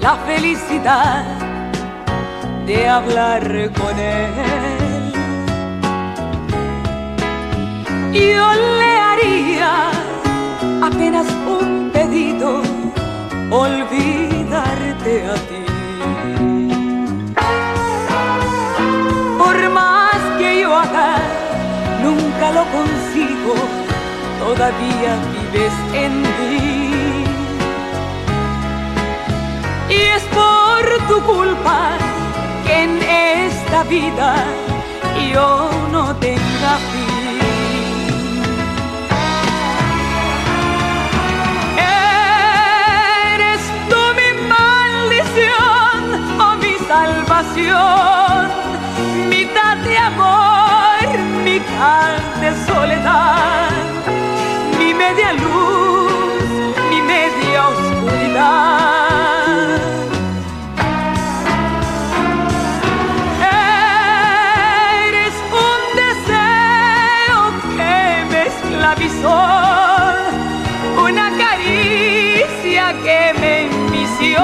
la felicidad de hablar con él. Yo le haría apenas un pedido, olvidarte a ti. Por más que yo haga, nunca lo consigo, todavía vives en mí. Es por tu culpa que en esta vida yo no tenga fin. Eres tú mi maldición o mi salvación, mitad de amor, mitad de soledad, mi media luz, esclavizó, una caricia que me envició.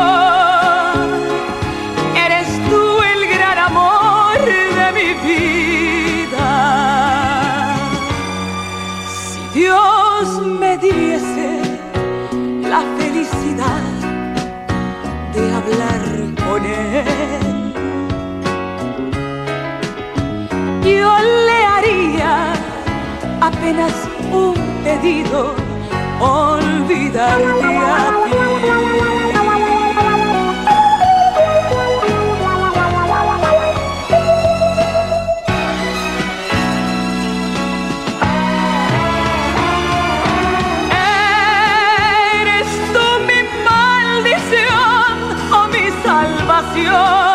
Eres tú el gran amor de mi vida. Si Dios me diese la felicidad de hablar con Él. yo le haría apenas un pedido, olvidarte a ti. Eres tú mi maldición o mi salvación,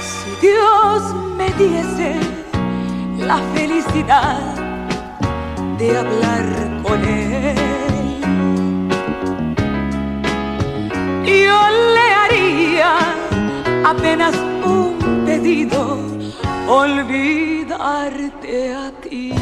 Si Dios me diese la felicidad de hablar con Él, yo le haría apenas un pedido, olvidarte a ti.